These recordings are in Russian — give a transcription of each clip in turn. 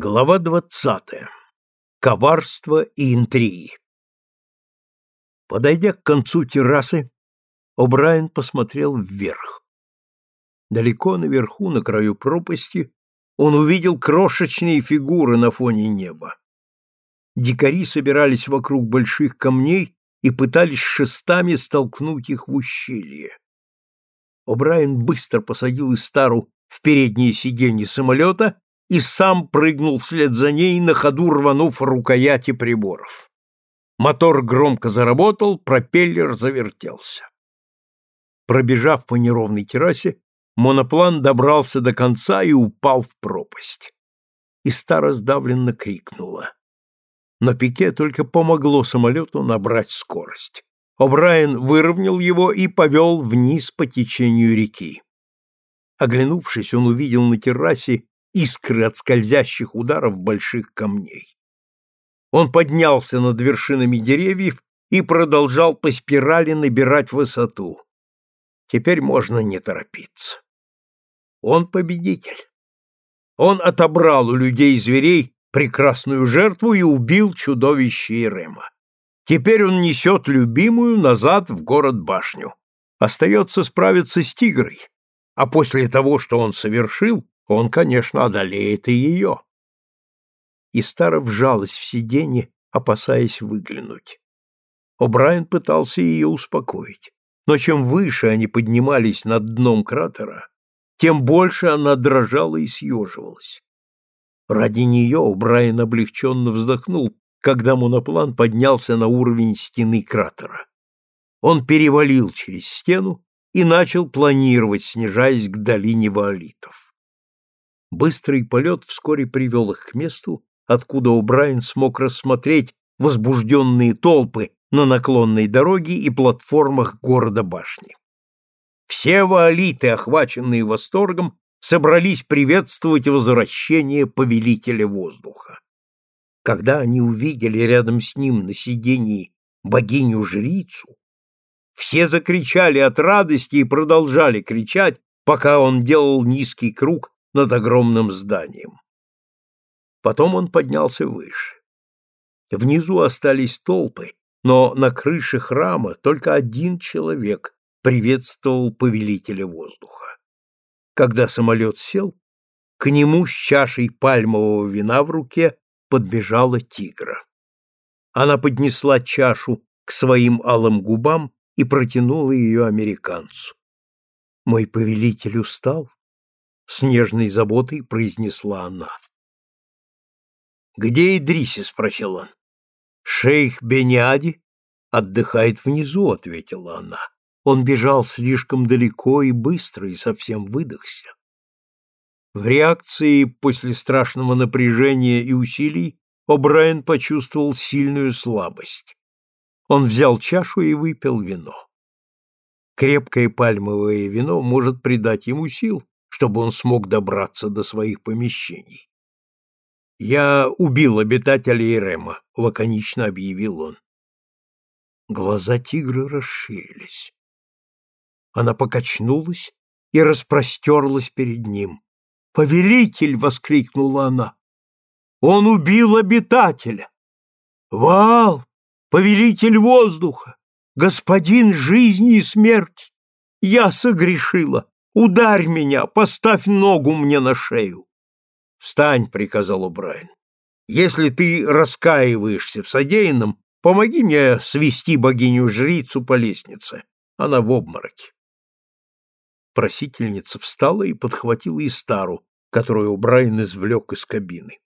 Глава двадцатая. Коварство и интриги. Подойдя к концу террасы, О'Брайен посмотрел вверх. Далеко наверху, на краю пропасти, он увидел крошечные фигуры на фоне неба. Дикари собирались вокруг больших камней и пытались шестами столкнуть их в ущелье. О'Брайен быстро посадил Истару в переднее сиденье самолета и сам прыгнул вслед за ней, на ходу рванув рукояти приборов. Мотор громко заработал, пропеллер завертелся. Пробежав по неровной террасе, моноплан добрался до конца и упал в пропасть. И стара сдавленно крикнула. Но пике только помогло самолету набрать скорость. О'Брайен выровнял его и повел вниз по течению реки. Оглянувшись, он увидел на террасе искры от скользящих ударов больших камней. Он поднялся над вершинами деревьев и продолжал по спирали набирать высоту. Теперь можно не торопиться. Он победитель. Он отобрал у людей и зверей прекрасную жертву и убил чудовище Ирема. Теперь он несет любимую назад в город-башню. Остается справиться с тигрой, а после того, что он совершил, он, конечно, одолеет и ее. И Стара вжалась в сиденье, опасаясь выглянуть. О'Брайен пытался ее успокоить, но чем выше они поднимались над дном кратера, тем больше она дрожала и съеживалась. Ради нее О'Брайен облегченно вздохнул, когда моноплан поднялся на уровень стены кратера. Он перевалил через стену и начал планировать, снижаясь к долине ваолитов. Быстрый полет вскоре привел их к месту, откуда О'Брайен смог рассмотреть возбужденные толпы на наклонной дороге и платформах города-башни. Все ваолиты, охваченные восторгом, собрались приветствовать возвращение повелителя воздуха. Когда они увидели рядом с ним на сидении богиню-жрицу, все закричали от радости и продолжали кричать, пока он делал низкий круг над огромным зданием. Потом он поднялся выше. Внизу остались толпы, но на крыше храма только один человек приветствовал повелителя воздуха. Когда самолет сел, к нему с чашей пальмового вина в руке подбежала тигра. Она поднесла чашу к своим алым губам и протянула ее американцу. Мой повелитель устал, с нежной заботой произнесла она. «Где Идриси?» — спросил он. «Шейх Бениади отдыхает внизу», — ответила она. Он бежал слишком далеко и быстро, и совсем выдохся. В реакции после страшного напряжения и усилий О'Брайен почувствовал сильную слабость. Он взял чашу и выпил вино. Крепкое пальмовое вино может придать ему сил, чтобы он смог добраться до своих помещений. «Я убил обитателя Ирема», — лаконично объявил он. Глаза тигра расширились. Она покачнулась и распростерлась перед ним. «Повелитель!» — воскликнула она. «Он убил обитателя!» «Вал! Повелитель воздуха! Господин жизни и смерти! Я согрешила! Ударь меня, поставь ногу мне на шею. Встань, приказал Убрайн. Если ты раскаиваешься в содеянном, помоги мне свести богиню-жрицу по лестнице. Она в обмороке. Просительница встала и подхватила Истару, которую Брайан извлек из кабины.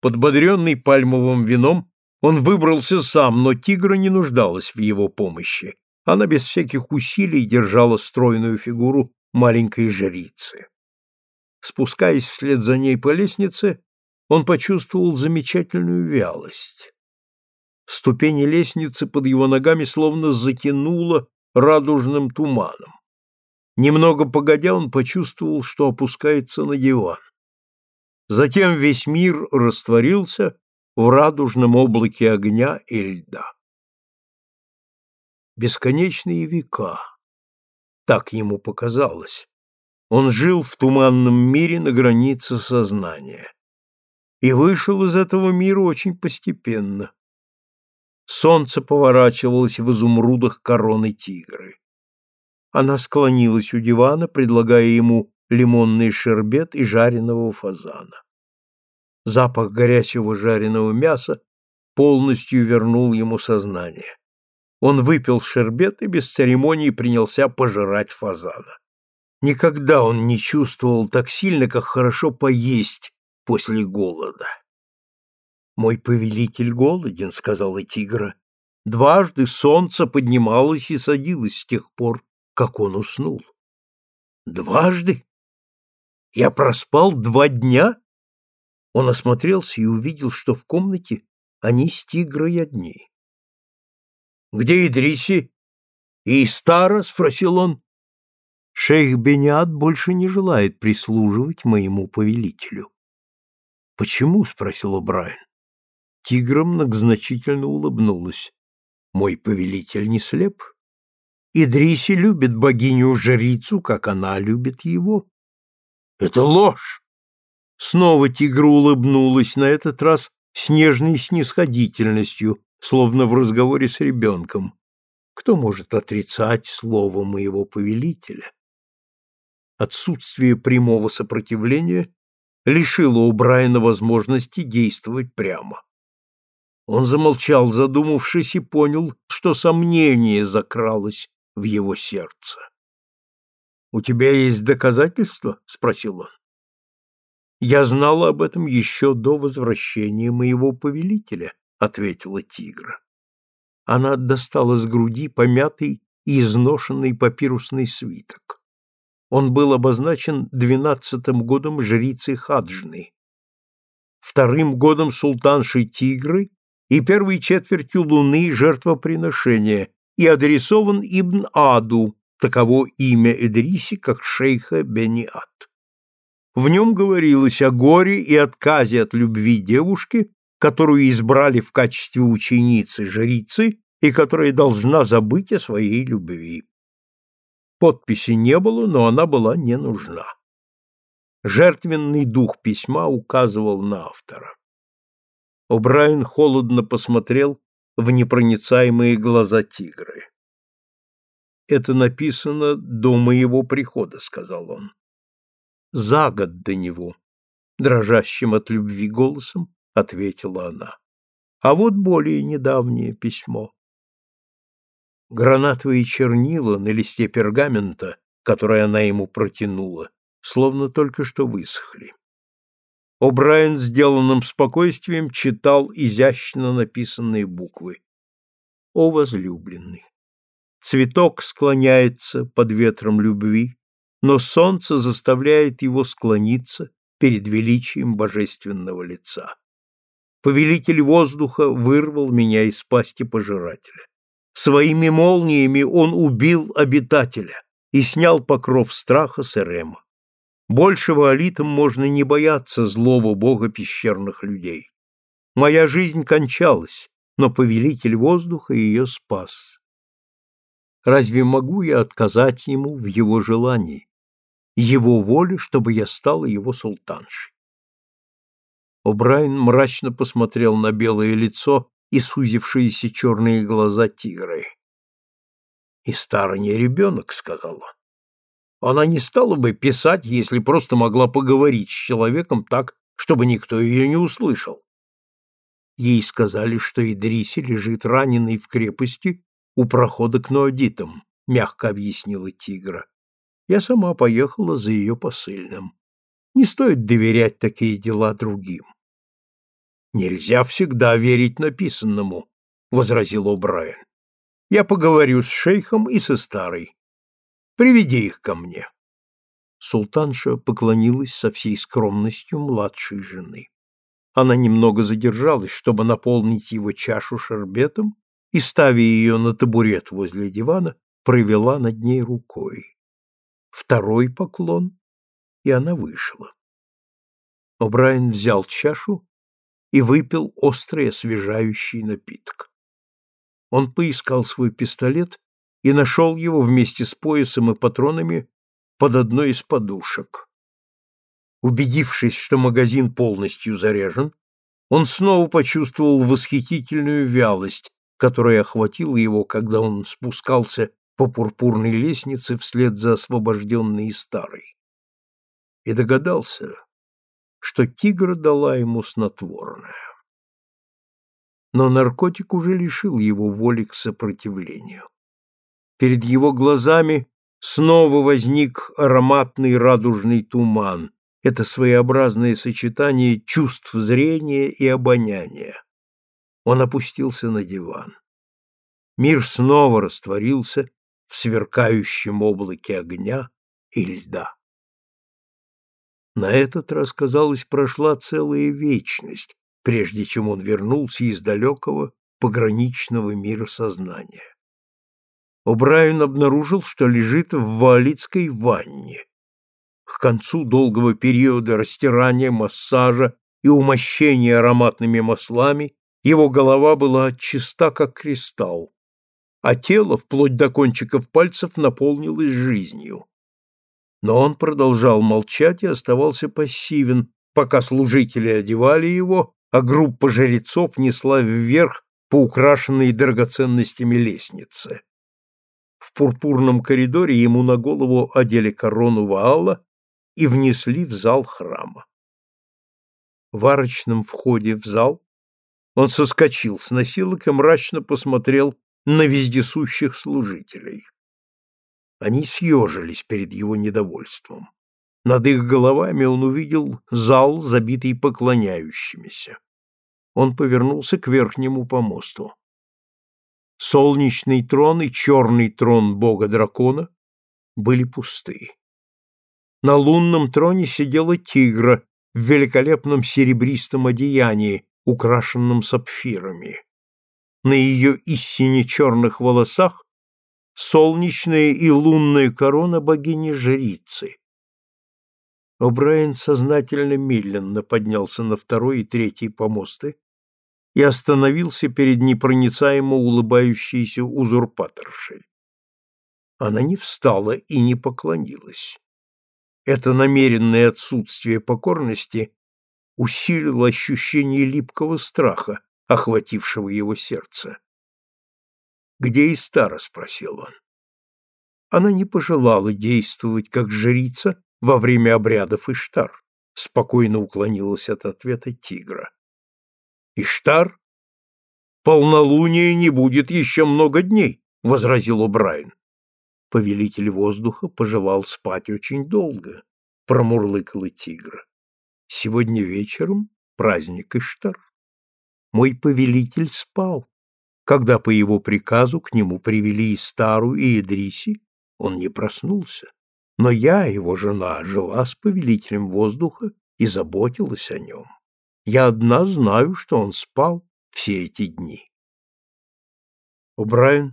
Подбодренный пальмовым вином, он выбрался сам, но тигра не нуждалась в его помощи. Она без всяких усилий держала стройную фигуру маленькой жрицы. Спускаясь вслед за ней по лестнице, он почувствовал замечательную вялость. Ступени лестницы под его ногами словно затянуло радужным туманом. Немного погодя, он почувствовал, что опускается на диван. Затем весь мир растворился в радужном облаке огня и льда. Бесконечные века так ему показалось. Он жил в туманном мире на границе сознания. и вышел из этого мира очень постепенно. Солнце поворачивалось в изумрудах короны тигры. Она склонилась у дивана, предлагая ему лимонный шербет и жареного фазана. Запах горячего жареного мяса полностью вернул ему сознание. Он выпил шербет и без церемоний принялся пожирать фазана. Никогда он не чувствовал так сильно, как хорошо поесть после голода. «Мой повелитель голоден», — сказала тигра. Дважды солнце поднималось и садилось с тех пор, как он уснул. «Дважды? Я проспал два дня?» Он осмотрелся и увидел, что в комнате они с тигрой одни. «Где Идриси?» «И Стара?» — спросил он. «Шейх Бениат больше не желает прислуживать моему повелителю». «Почему?» — спросил Брайан. Тигра многозначительно улыбнулась. «Мой повелитель не слеп. Идриси любит богиню-жрицу, как она любит его». «Это ложь!» Снова тигра улыбнулась, на этот раз с нежной снисходительностью, словно в разговоре с ребенком. Кто может отрицать слово моего повелителя? Отсутствие прямого сопротивления лишило у Брайана возможности действовать прямо. Он замолчал, задумавшись, и понял, что сомнение закралось в его сердце. «У тебя есть доказательства?» — спросил он. «Я знала об этом еще до возвращения моего повелителя», — ответила тигра. Она достала с груди помятый и изношенный папирусный свиток. Он был обозначен двенадцатым годом жрицы Хаджны, вторым годом султанши Тигры и первой четвертью луны жертвоприношения и адресован Ибн Аду, таково имя Эдриси, как шейха Бениат. В нем говорилось о горе и отказе от любви девушки, которую избрали в качестве ученицы жрицы и которая должна забыть о своей любви. Подписи не было, но она была не нужна. Жертвенный дух письма указывал на автора. О'Брайен холодно посмотрел в непроницаемые глаза тигры. «Это написано до моего прихода», — сказал он. «За год до него», — дрожащим от любви голосом ответила она. «А вот более недавнее письмо. Гранатовые чернила на листе пергамента, который она ему протянула, словно только что высохли. О'Брайен сделанным спокойствием читал изящно написанные буквы. «О возлюбленный! Цветок склоняется под ветром любви, но солнце заставляет его склониться перед величием божественного лица. Повелитель воздуха вырвал меня из пасти пожирателя. Своими молниями он убил обитателя и снял покров страха с Эрема. Большего алитам можно не бояться злого бога пещерных людей. Моя жизнь кончалась, но повелитель воздуха ее спас. Разве могу я отказать ему в его желании, его воле, чтобы я стала его султаншей? О'Брайен мрачно посмотрел на белое лицо и сузившиеся черные глаза тигры. «И старый не ребенок», — сказал он. «Она не стала бы писать, если просто могла поговорить с человеком так, чтобы никто ее не услышал. Ей сказали, что Идриси лежит раненый в крепости у прохода к Ноодитам, мягко объяснила тигра. Я сама поехала за ее посыльным. Не стоит доверять такие дела другим. Нельзя всегда верить написанному, возразил О'Брайен. Я поговорю с шейхом и со старой. Приведи их ко мне. Султанша поклонилась со всей скромностью младшей жены. Она немного задержалась, чтобы наполнить его чашу шербетом, и, ставя ее на табурет возле дивана, провела над ней рукой. Второй поклон, и она вышла. О'Брайен взял чашу и выпил острый освежающий напиток. Он поискал свой пистолет и нашел его вместе с поясом и патронами под одной из подушек. Убедившись, что магазин полностью заряжен, он снова почувствовал восхитительную вялость, которая охватила его, когда он спускался по пурпурной лестнице вслед за освобожденной старой. И догадался, что тигра дала ему снотворное. Но наркотик уже лишил его воли к сопротивлению. Перед его глазами снова возник ароматный радужный туман, это своеобразное сочетание чувств зрения и обоняния. Он опустился на диван. Мир снова растворился в сверкающем облаке огня и льда. На этот раз, казалось, прошла целая вечность, прежде чем он вернулся из далекого пограничного мира сознания. О'Брайен обнаружил, что лежит в валицкой ванне. К концу долгого периода растирания, массажа и умощения ароматными маслами его голова была чиста, как кристалл, а тело, вплоть до кончиков пальцев, наполнилось жизнью. Но он продолжал молчать и оставался пассивен, пока служители одевали его, а группа жрецов несла вверх по украшенной драгоценностями лестнице. В пурпурном коридоре ему на голову одели корону Ваала и внесли в зал храма. В арочном входе в зал он соскочил с носилок и мрачно посмотрел на вездесущих служителей. Они съежились перед его недовольством. Над их головами он увидел зал, забитый поклоняющимися. Он повернулся к верхнему помосту. Солнечный трон и черный трон бога-дракона были пусты. На лунном троне сидела тигра в великолепном серебристом одеянии, украшенном сапфирами. На ее истине черных волосах солнечная и лунная корона богини-жрицы. О'Брайен сознательно медленно поднялся на второй и третий помосты и остановился перед непроницаемо улыбающейся узурпаторшей. Она не встала и не поклонилась. Это намеренное отсутствие покорности усилило ощущение липкого страха, охватившего его сердце. «Где Истара?» — спросил он. Она не пожелала действовать как жрица во время обрядов Иштар, спокойно уклонилась от ответа тигра. «Иштар? Полнолуния не будет еще много дней», — возразил О'Брайен. Повелитель воздуха пожелал спать очень долго, промурлыкала тигра. Сегодня вечером праздник Иштар. Мой повелитель спал. Когда по его приказу к нему привели и Стару, и Идриси, он не проснулся. Но я, его жена, жила с повелителем воздуха и заботилась о нем. Я одна знаю, что он спал все эти дни. О'Брайен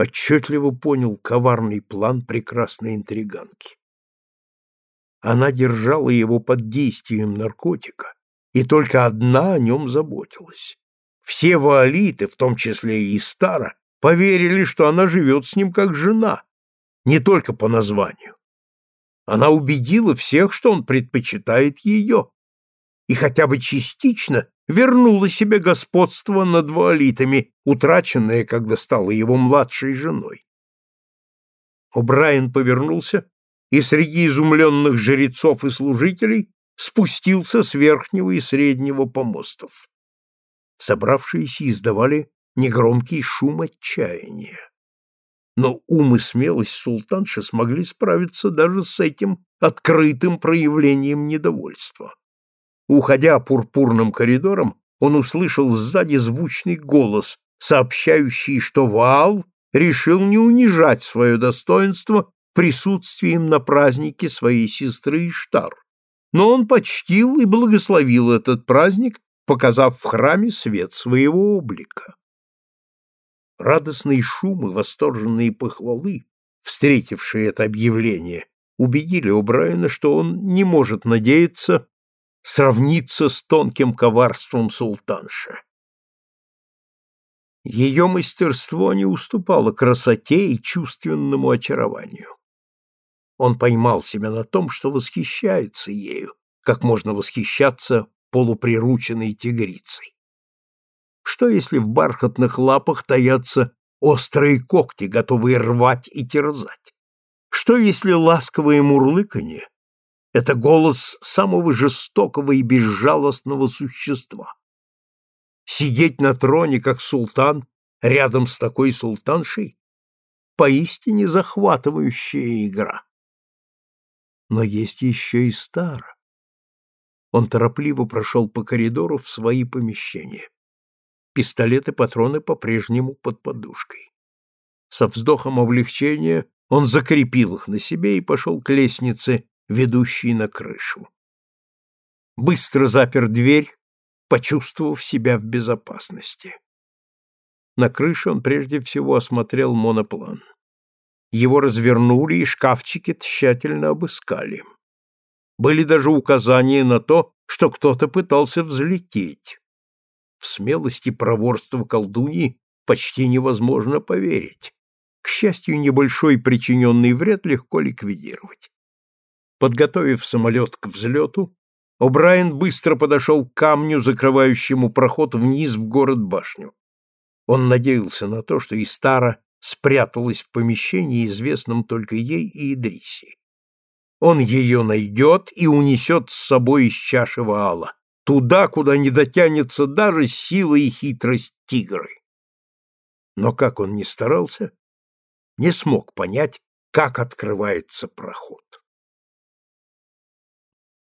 отчетливо понял коварный план прекрасной интриганки. Она держала его под действием наркотика, и только одна о нем заботилась. Все ваолиты, в том числе и Стара, поверили, что она живет с ним как жена, не только по названию. Она убедила всех, что он предпочитает ее, и хотя бы частично вернула себе господство над ваолитами, утраченное, когда стала его младшей женой. О'Брайен повернулся и среди изумленных жрецов и служителей спустился с верхнего и среднего помостов. Собравшиеся издавали негромкий шум отчаяния. Но ум и смелость султанши смогли справиться даже с этим открытым проявлением недовольства. Уходя пурпурным коридором, он услышал сзади звучный голос, сообщающий, что Ваал решил не унижать свое достоинство присутствием на празднике своей сестры Иштар. Но он почтил и благословил этот праздник, показав в храме свет своего облика. Радостные шумы, восторженные похвалы, встретившие это объявление, убедили О'Брайена, что он не может надеяться сравниться с тонким коварством султанши. Ее мастерство не уступало красоте и чувственному очарованию. Он поймал себя на том, что восхищается ею, как можно восхищаться полуприрученной тигрицей. Что, если в бархатных лапах таятся острые когти, готовые рвать и терзать? Что, если ласковое мурлыканье — это голос самого жестокого и безжалостного существа? Сидеть на троне, как султан, рядом с такой султаншей — поистине захватывающая игра. Но есть еще и Стара. Он торопливо прошел по коридору в свои помещения. Пистолет и патроны по-прежнему под подушкой. Со вздохом облегчения он закрепил их на себе и пошел к лестнице, ведущей на крышу. Быстро запер дверь, почувствовав себя в безопасности. На крыше он прежде всего осмотрел моноплан. Его развернули и шкафчики тщательно обыскали. Были даже указания на то, что кто-то пытался взлететь. В смелости проворства колдуньи почти невозможно поверить. К счастью, небольшой причиненный вред легко ликвидировать. Подготовив самолет к взлету, О'Брайен быстро подошел к камню, закрывающему проход вниз в город-башню. Он надеялся на то, что Истара спряталась в помещении, известном только ей и Идрисе. Он ее найдет и унесет с собой из чаши Ваала, туда, куда не дотянется даже сила и хитрость тигры. Но как он ни старался, не смог понять, как открывается проход.